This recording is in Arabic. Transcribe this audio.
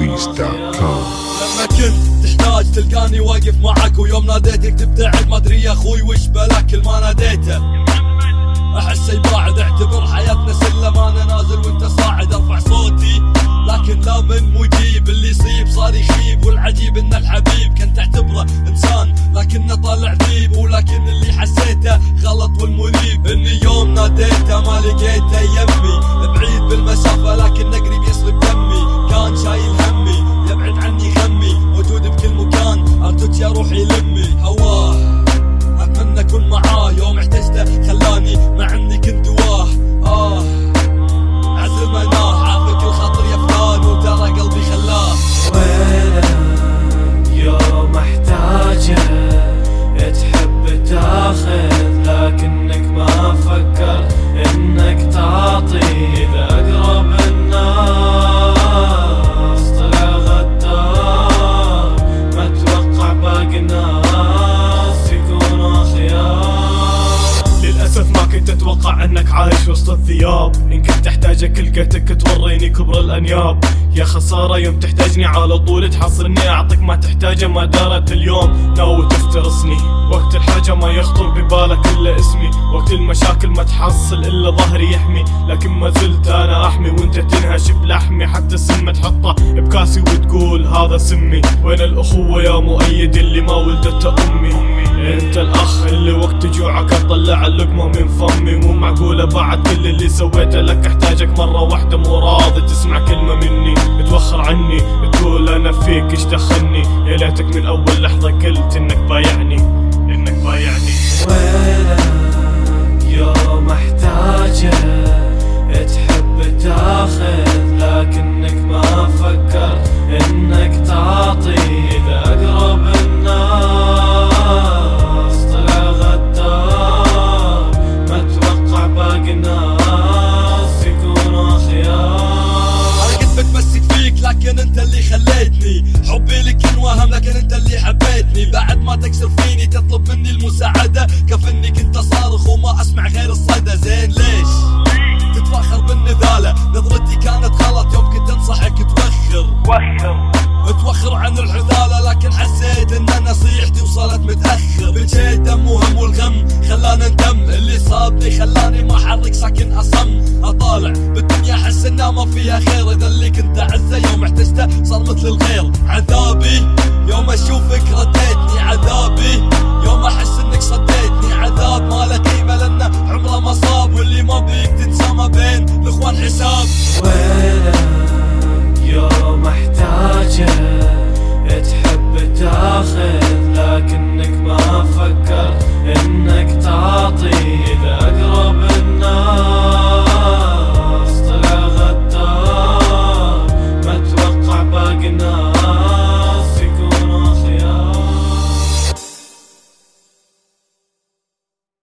InstantBeatLease.com لما كنت تحتاج تلقاني واقف معك ويوم ناديتك تبتعد ما أدري يا أخوي وش بلاك كل ما ناديته. أحس يباعد اعتبر حياتنا سلم أنا نازل وأنت صاعد. أرفع صوتي لكن لا من مجيب. اللي يصيب صار يخيب والعجيب ان الحبيب. كان تعتبره إنسان لكنه طالع ذيب ولكن اللي حسيته غلط والمريب. إني يوم ناديته ما لقيته يمي. بعيد بالمسافة لكن قريب روحي لمي هواه. أتمنى اكون معاه يوم احتجته خلاني مع كنت أحتاجك لقيتك توريني كبر الأنياب. يا خسارة يوم تحتاجني على طول تحصلني أعطيك ما تحتاجه ما دارت اليوم. ناوي تفترسني. وقت الحاجة ما يخطر ببالك إلا اسمي. وقت المشاكل ما تحصل إلا ظهري يحمي. لكن ما زلت أنا أحمي. وأنت تنهش بلحمي. حتى السم تحطه بكاسي وتقول هذا سمي. وين الأخوة يا مؤيد اللي ما ولدته أمي؟ انت الاخ اللي وقت جوعك اطلع اللقمة من فمي مو معقولة بعد كل اللي سويته. لك احتاجك مرة واحدة مو راضي تسمع كلمة مني. توخر عني تقول أنا فيك إيش دخلني؟ يا ليتك من أول لحظة قلت انك لكن انت اللي حبيتني. بعد ما تكسر فيني تطلب مني المساعدة. كفني كنت اصارخ وما أسمع غير الصدى زين ليش؟ تتفخر بالنذالة. نظرتي كانت غلط. يوم كنت انصحك توخر. وخر. توخر عن العذالة لكن حسيت إن نصيحتي وصلت متأخر. بالشي دم وهم والغم خلاني اندم اللي صابني خلاني ما أحرك ساكن أصم. أطالع بالدنيا أحس إنها ما فيها خير. إذا اللي كنت أعزه يوم احتجته صار مثل الغير. عذابي. يوم اشوفك